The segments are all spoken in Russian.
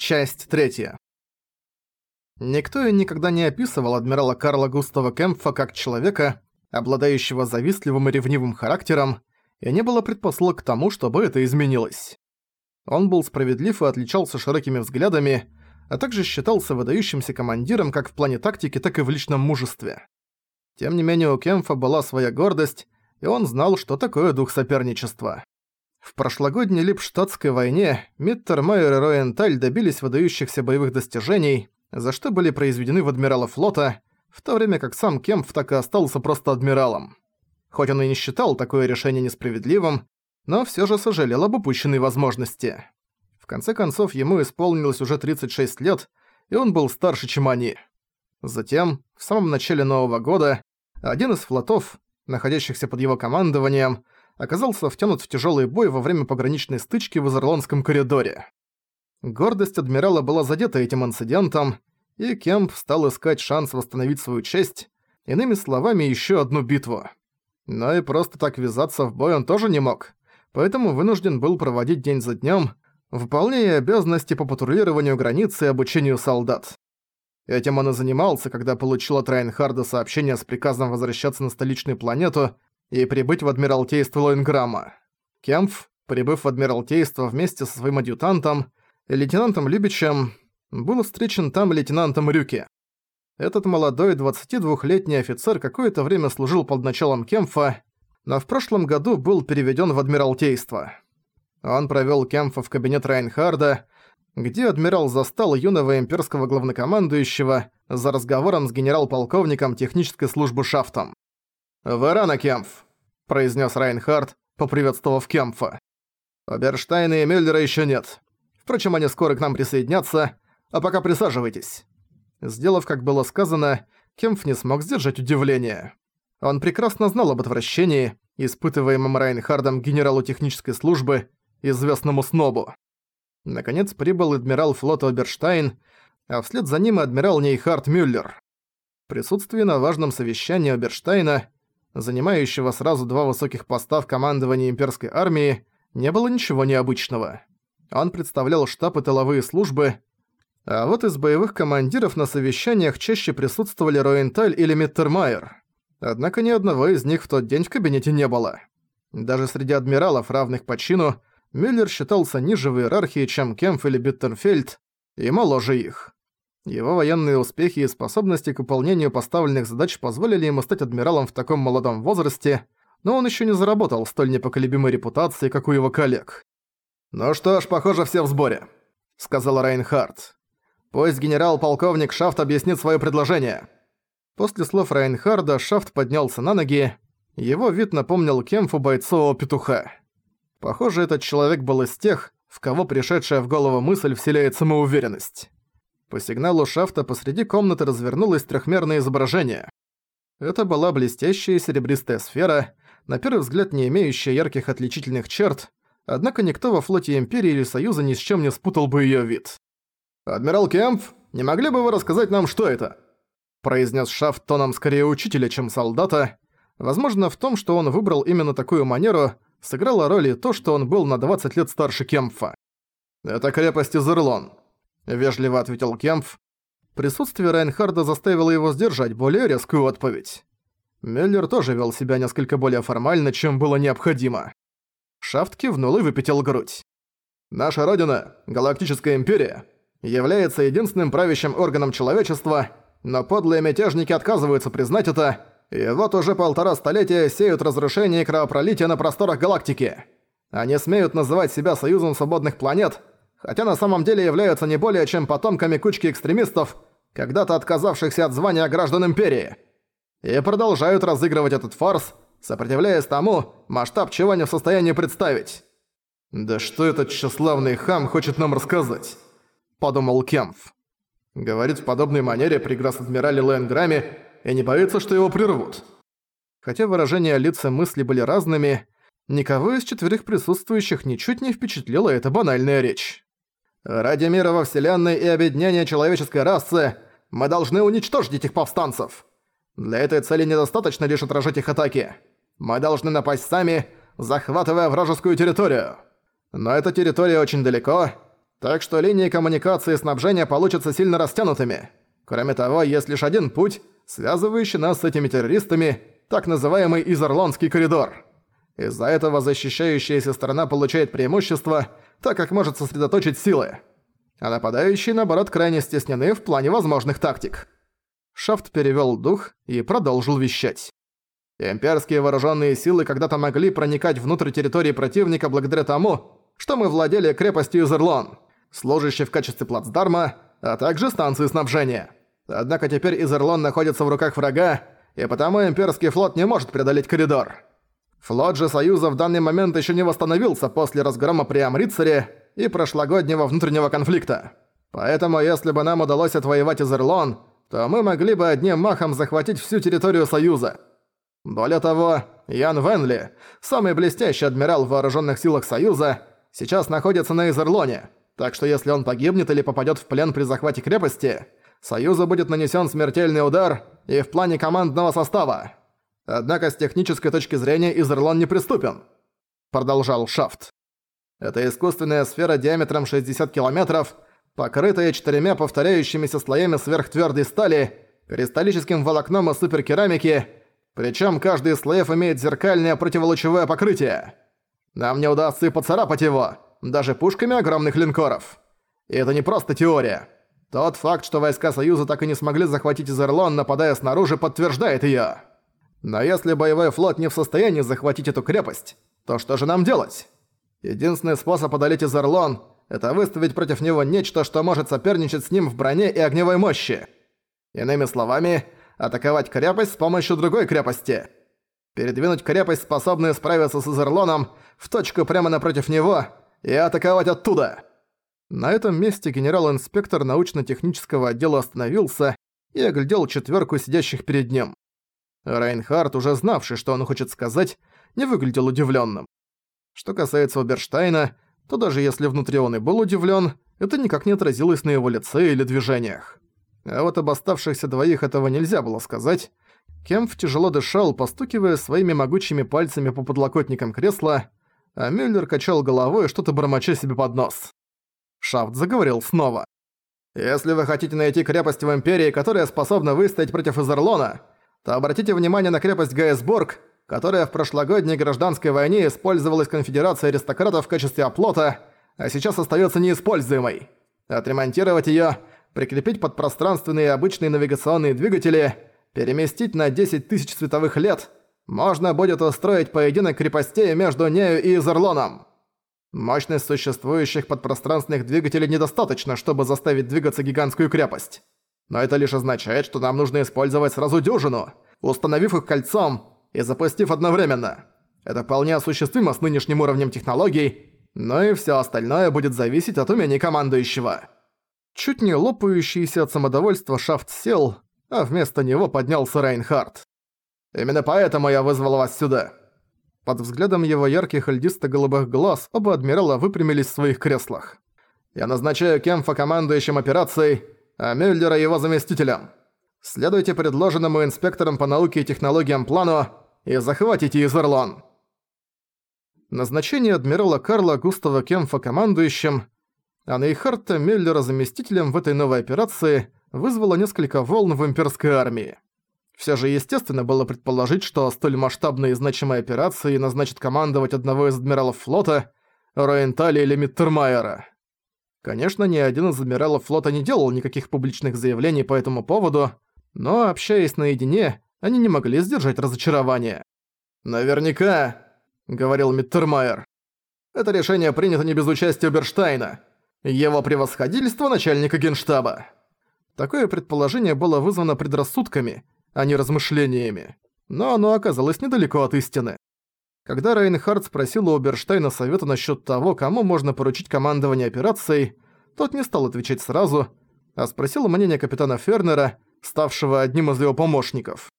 Часть третья. Никто и никогда не описывал адмирала Карла Густава Кемпфа как человека, обладающего завистливым и ревнивым характером, и не было предпосылок к тому, чтобы это изменилось. Он был справедлив и отличался широкими взглядами, а также считался выдающимся командиром как в плане тактики, так и в личном мужестве. Тем не менее у Кемфа была своя гордость, и он знал, что такое дух соперничества. В прошлогодней Липштадтской войне Миттермайер и Роенталь добились выдающихся боевых достижений, за что были произведены в адмирала флота, в то время как сам Кемп так и остался просто адмиралом. Хоть он и не считал такое решение несправедливым, но всё же сожалел об упущенной возможности. В конце концов, ему исполнилось уже 36 лет, и он был старше, чем они. Затем, в самом начале Нового года, один из флотов, находящихся под его командованием, оказался втянут в тяжелый бой во время пограничной стычки в Изерландском коридоре. Гордость адмирала была задета этим инцидентом, и Кемп стал искать шанс восстановить свою честь, иными словами, еще одну битву. Но и просто так ввязаться в бой он тоже не мог, поэтому вынужден был проводить день за днем, выполняя обязанности по патрулированию границы и обучению солдат. Этим он и занимался, когда получил от Райнхарда сообщение с приказом возвращаться на столичную планету и прибыть в Адмиралтейство Лоинграма. Кемпф, прибыв в Адмиралтейство вместе со своим адъютантом, лейтенантом Любичем, был встречен там лейтенантом Рюке. Этот молодой 22-летний офицер какое-то время служил под началом Кемфа, но в прошлом году был переведен в Адмиралтейство. Он провел Кемфа в кабинет Райнхарда, где адмирал застал юного имперского главнокомандующего за разговором с генерал-полковником технической службы Шафтом. «Вы рано, Кемф», — произнес Райнхард, поприветствовав Кемфа. «Оберштайна и Мюллера еще нет. Впрочем, они скоро к нам присоединятся, а пока присаживайтесь». Сделав, как было сказано, Кемф не смог сдержать удивление. Он прекрасно знал об отвращении, испытываемом Райнхардом генералу технической службы, известному снобу. Наконец прибыл адмирал флота Оберштайн, а вслед за ним адмирал Нейхард Мюллер. Присутствие на важном совещании Оберштайна занимающего сразу два высоких поста в командовании имперской армии, не было ничего необычного. Он представлял штаб и тыловые службы, а вот из боевых командиров на совещаниях чаще присутствовали Роенталь или Миттермайер. Однако ни одного из них в тот день в кабинете не было. Даже среди адмиралов, равных по чину, Мюллер считался ниже в иерархии, чем Кемф или Биттенфельд, и моложе их. Его военные успехи и способности к выполнению поставленных задач позволили ему стать адмиралом в таком молодом возрасте, но он еще не заработал столь непоколебимой репутации, как у его коллег. «Ну что ж, похоже, все в сборе», — сказал Райнхард. «Пусть генерал-полковник Шафт объяснит свое предложение». После слов Райнхарда Шафт поднялся на ноги. Его вид напомнил Кемфу бойцового петуха. Похоже, этот человек был из тех, в кого пришедшая в голову мысль вселяет самоуверенность. По сигналу шафта посреди комнаты развернулось трехмерное изображение. Это была блестящая серебристая сфера, на первый взгляд не имеющая ярких отличительных черт, однако никто во флоте Империи или Союза ни с чем не спутал бы её вид. «Адмирал Кемп, не могли бы вы рассказать нам, что это?» произнес Шафт тоном скорее учителя, чем солдата. Возможно, в том, что он выбрал именно такую манеру, сыграло роль и то, что он был на 20 лет старше Кемпфа. «Это крепость Изерлон. — вежливо ответил Кемпф. Присутствие Райнхарда заставило его сдержать более резкую отповедь. Мюллер тоже вел себя несколько более формально, чем было необходимо. Шафт кивнул и выпятил грудь. «Наша родина, Галактическая Империя, является единственным правящим органом человечества, но подлые мятежники отказываются признать это, и вот уже полтора столетия сеют разрушение и кровопролитие на просторах галактики. Они смеют называть себя Союзом Свободных Планет, хотя на самом деле являются не более чем потомками кучки экстремистов, когда-то отказавшихся от звания граждан Империи. И продолжают разыгрывать этот фарс, сопротивляясь тому, масштаб чего не в состоянии представить. «Да что этот тщеславный хам хочет нам рассказать?» – подумал Кемф. Говорит в подобной манере при грасс-адмирале Лэнграме и не боится, что его прервут. Хотя выражения лица мысли были разными, никого из четверых присутствующих ничуть не впечатлила эта банальная речь. Ради мира во Вселенной и объединения человеческой расы мы должны уничтожить этих повстанцев. Для этой цели недостаточно лишь отражать их атаки. Мы должны напасть сами, захватывая вражескую территорию. Но эта территория очень далеко. Так что линии коммуникации и снабжения получатся сильно растянутыми. Кроме того, есть лишь один путь, связывающий нас с этими террористами, так называемый Изорландский коридор. Из-за этого защищающаяся сторона получает преимущество, так как может сосредоточить силы. А нападающие, наоборот, крайне стеснены в плане возможных тактик. Шафт перевёл дух и продолжил вещать. Имперские вооруженные силы когда-то могли проникать внутрь территории противника благодаря тому, что мы владели крепостью Изерлон, служащей в качестве плацдарма, а также станции снабжения. Однако теперь Изерлон находится в руках врага, и потому имперский флот не может преодолеть коридор. Флот же Союза в данный момент еще не восстановился после разгрома при Амрицаре и прошлогоднего внутреннего конфликта. Поэтому если бы нам удалось отвоевать Изерлон, то мы могли бы одним махом захватить всю территорию Союза. Более того, Ян Венли, самый блестящий адмирал в вооруженных силах Союза, сейчас находится на Изерлоне, так что если он погибнет или попадет в плен при захвате крепости, Союзу будет нанесен смертельный удар и в плане командного состава. Однако с технической точки зрения Изерлон неприступен. Продолжал Шафт. Это искусственная сфера диаметром 60 километров, покрытая четырьмя повторяющимися слоями сверхтвёрдой стали, кристаллическим волокном и суперкерамики, причем каждый из слоев имеет зеркальное противолучевое покрытие. Нам не удастся и поцарапать его, даже пушками огромных линкоров. И это не просто теория. Тот факт, что войска Союза так и не смогли захватить Изерлон, нападая снаружи, подтверждает её. Но если боевой флот не в состоянии захватить эту крепость, то что же нам делать? Единственный способ одолеть Изерлон – это выставить против него нечто, что может соперничать с ним в броне и огневой мощи. Иными словами, атаковать крепость с помощью другой крепости. Передвинуть крепость, способную справиться с Изерлоном, в точку прямо напротив него и атаковать оттуда. На этом месте генерал-инспектор научно-технического отдела остановился и оглядел четверку сидящих перед ним. Райнхард, уже знавший, что он хочет сказать, не выглядел удивленным. Что касается Оберштайна, то даже если внутри он и был удивлен, это никак не отразилось на его лице или движениях. А вот об оставшихся двоих этого нельзя было сказать. Кемф тяжело дышал, постукивая своими могучими пальцами по подлокотникам кресла, а Мюллер качал головой, что-то бормоча себе под нос. Шафт заговорил снова. «Если вы хотите найти крепость в Империи, которая способна выстоять против Изерлона, то обратите внимание на крепость Гайсбург, которая в прошлогодней гражданской войне использовалась конфедерацией аристократов в качестве оплота, а сейчас остается неиспользуемой. Отремонтировать ее, прикрепить под пространственные обычные навигационные двигатели, переместить на 10 тысяч световых лет, можно будет устроить поединок крепостей между нею и Изерлоном. Мощность существующих подпространственных двигателей недостаточно, чтобы заставить двигаться гигантскую крепость. Но это лишь означает, что нам нужно использовать сразу дюжину, установив их кольцом и запустив одновременно. Это вполне осуществимо с нынешним уровнем технологий, но и всё остальное будет зависеть от умений командующего. Чуть не лопающийся от самодовольства шафт сел, а вместо него поднялся Рейнхард. «Именно поэтому я вызвал вас сюда». Под взглядом его ярких льдисто-голубых глаз оба адмирала выпрямились в своих креслах. «Я назначаю Кемфа командующим операцией, а Мюллера его заместителем. Следуйте предложенному инспекторам по науке и технологиям плану и захватите Изерлон». Назначение адмирала Карла Густава Кемфа командующим, а Нейхарта Мюллера заместителем в этой новой операции вызвало несколько волн в имперской армии. Все же естественно было предположить, что столь масштабной и значимой операции назначат командовать одного из адмиралов флота, Роентали или Миттермайера. Конечно, ни один из адмиралов флота не делал никаких публичных заявлений по этому поводу, но, общаясь наедине, они не могли сдержать разочарование. «Наверняка», — говорил Миттермайер, — «это решение принято не без участия Берштайна, его превосходительство начальника генштаба». Такое предположение было вызвано предрассудками — а не размышлениями. Но оно оказалось недалеко от истины. Когда Рейнхард спросил у Оберштейна совета насчет того, кому можно поручить командование операцией, тот не стал отвечать сразу, а спросил мнение капитана Фернера, ставшего одним из его помощников.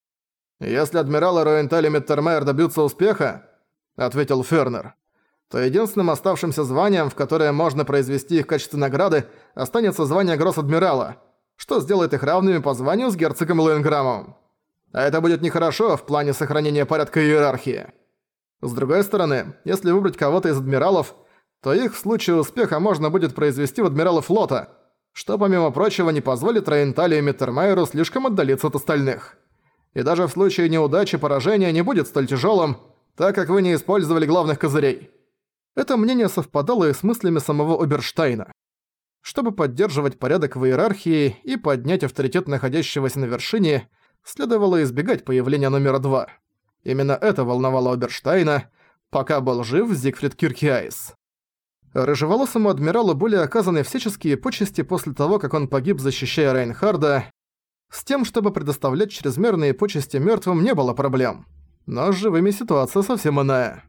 «Если адмиралы Роенталь и Меттермейер добьются успеха», — ответил Фернер, то единственным оставшимся званием, в которое можно произвести их в качестве награды, останется звание гросс-адмирала, что сделает их равными по званию с герцогом Лоенграммом. А это будет нехорошо в плане сохранения порядка и иерархии. С другой стороны, если выбрать кого-то из адмиралов, то их в случае успеха можно будет произвести в адмиралы флота, что, помимо прочего, не позволит Рейнталию и Миттермайеру слишком отдалиться от остальных. И даже в случае неудачи поражение не будет столь тяжелым, так как вы не использовали главных козырей. Это мнение совпадало и с мыслями самого Оберштайна. Чтобы поддерживать порядок в иерархии и поднять авторитет находящегося на вершине, следовало избегать появления номера два. Именно это волновало Оберштайна, пока был жив Зигфрид Киркиайс. Рыжеволосому адмиралу были оказаны всяческие почести после того, как он погиб, защищая Рейнхарда. С тем, чтобы предоставлять чрезмерные почести мертвым, не было проблем. Но с живыми ситуация совсем иная.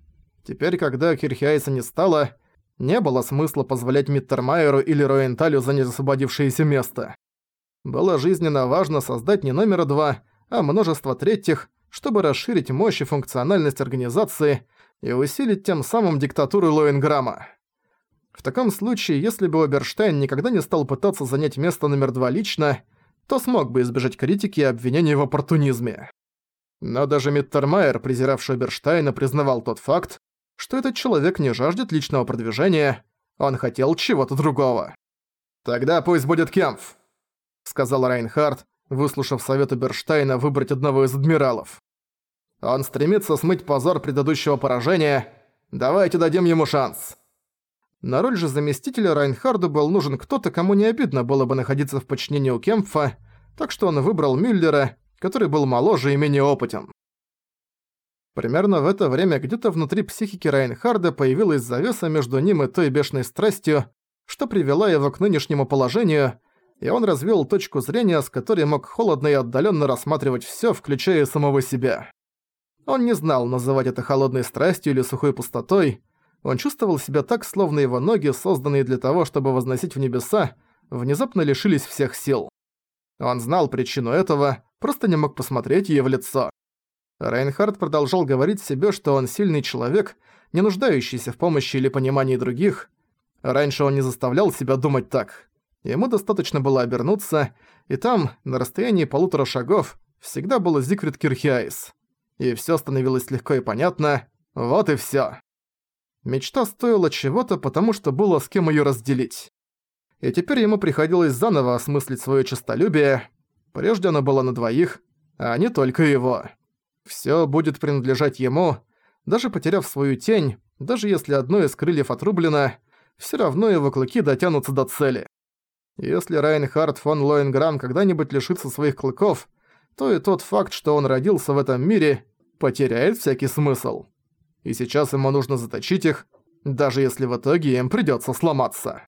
Теперь, когда Кирхиайса не стало, не было смысла позволять Миттермайеру или Роенталю занять освободившееся место. Было жизненно важно создать не номера два, а множество третьих, чтобы расширить мощь и функциональность организации и усилить тем самым диктатуру Лоенграма. В таком случае, если бы Оберштейн никогда не стал пытаться занять место номер два лично, то смог бы избежать критики и обвинений в оппортунизме. Но даже Миттермайер, презиравший Оберштейна, признавал тот факт, что этот человек не жаждет личного продвижения, он хотел чего-то другого. «Тогда пусть будет Кемф», — сказал Райнхард, выслушав совет Берштейна выбрать одного из адмиралов. «Он стремится смыть позор предыдущего поражения. Давайте дадим ему шанс». На роль же заместителя Райнхарду был нужен кто-то, кому не обидно было бы находиться в подчинении у Кемпфа, так что он выбрал Мюллера, который был моложе и менее опытен. Примерно в это время где-то внутри психики Райнхарда появилась завеса между ним и той бешеной страстью, что привела его к нынешнему положению, и он развил точку зрения, с которой мог холодно и отдаленно рассматривать все, включая самого себя. Он не знал, называть это холодной страстью или сухой пустотой, он чувствовал себя так, словно его ноги, созданные для того, чтобы возносить в небеса, внезапно лишились всех сил. Он знал причину этого, просто не мог посмотреть ей в лицо. Рейнхард продолжал говорить себе, что он сильный человек, не нуждающийся в помощи или понимании других. Раньше он не заставлял себя думать так. Ему достаточно было обернуться, и там, на расстоянии полутора шагов, всегда был Зигфрид Кирхиайс. И всё становилось легко и понятно. Вот и всё. Мечта стоила чего-то, потому что было с кем её разделить. И теперь ему приходилось заново осмыслить своё честолюбие. Прежде оно было на двоих, а не только его. Всё будет принадлежать ему, даже потеряв свою тень, даже если одно из крыльев отрублено, всё равно его клыки дотянутся до цели. Если Райнхард фон Лоенграм когда-нибудь лишится своих клыков, то и тот факт, что он родился в этом мире, потеряет всякий смысл и сейчас ему нужно заточить их, даже если в итоге им придётся сломаться.